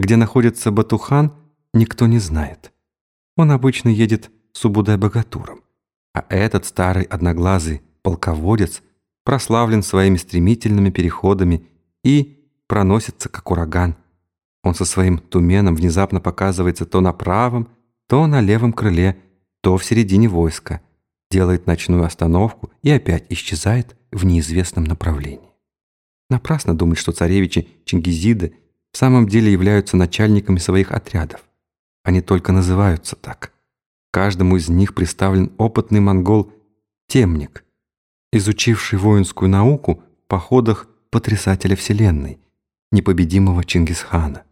Где находится Батухан, никто не знает. Он обычно едет с Убудай-богатуром. А этот старый одноглазый полководец прославлен своими стремительными переходами и проносится, как ураган. Он со своим туменом внезапно показывается то на правом, то на левом крыле, то в середине войска, делает ночную остановку и опять исчезает в неизвестном направлении. Напрасно думать, что царевичи Чингизиды в самом деле являются начальниками своих отрядов. Они только называются так. Каждому из них представлен опытный монгол Темник, изучивший воинскую науку в походах потрясателя Вселенной, непобедимого Чингисхана.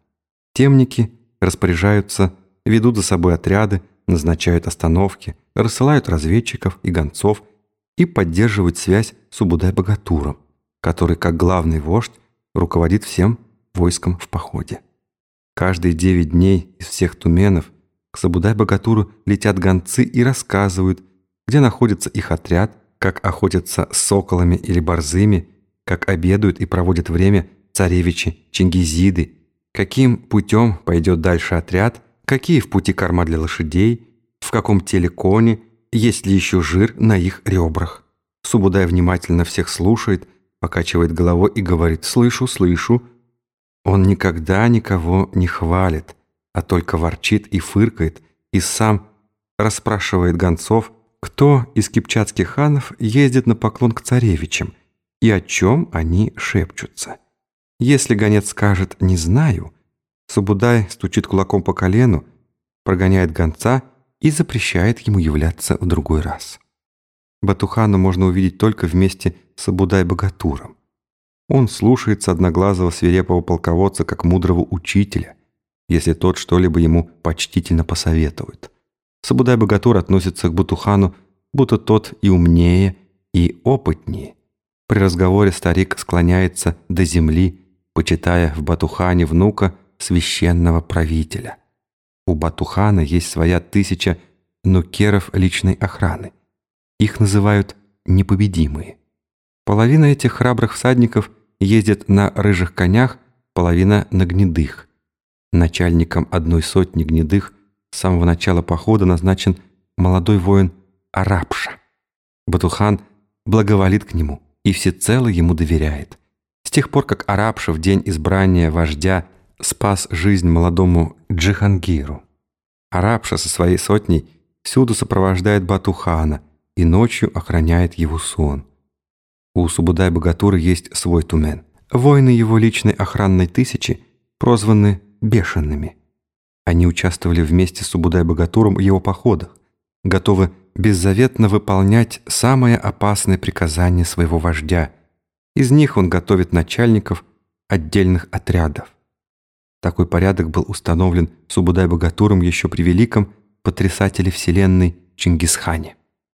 Темники распоряжаются, ведут за собой отряды, назначают остановки, рассылают разведчиков и гонцов и поддерживают связь с Убудай-богатуром, который, как главный вождь, руководит всем войском в походе. Каждые девять дней из всех туменов к Сабудай-богатуру летят гонцы и рассказывают, где находится их отряд, как охотятся с соколами или борзыми, как обедают и проводят время царевичи Чингизиды, каким путем пойдет дальше отряд, какие в пути корма для лошадей, в каком теле кони, есть ли еще жир на их ребрах. Субудай внимательно всех слушает, покачивает головой и говорит «слышу, слышу». Он никогда никого не хвалит, а только ворчит и фыркает, и сам расспрашивает гонцов, кто из кипчатских ханов ездит на поклон к царевичам и о чем они шепчутся. Если гонец скажет «не знаю», Субудай стучит кулаком по колену, прогоняет гонца и запрещает ему являться в другой раз. Батухана можно увидеть только вместе с Сабудай-богатуром. Он слушается одноглазого свирепого полководца как мудрого учителя, если тот что-либо ему почтительно посоветует. Сабудай-богатур относится к Батухану, будто тот и умнее, и опытнее. При разговоре старик склоняется до земли, почитая в Батухане внука священного правителя. У Батухана есть своя тысяча нукеров личной охраны. Их называют «непобедимые». Половина этих храбрых всадников ездит на рыжих конях, половина на гнедых. Начальником одной сотни гнедых с самого начала похода назначен молодой воин Арабша. Батухан благоволит к нему и всецело ему доверяет. С тех пор, как Арабша в день избрания вождя спас жизнь молодому Джихангиру. Арабша со своей сотней всюду сопровождает Батухана и ночью охраняет его сон. У Субудай-Богатуры есть свой тумен. Воины его личной охранной тысячи прозваны «бешеными». Они участвовали вместе с Субудай-Богатуром в его походах, готовы беззаветно выполнять самое опасное приказание своего вождя. Из них он готовит начальников отдельных отрядов. Такой порядок был установлен Субудай-Богатуром еще при великом потрясателе Вселенной Чингисхане.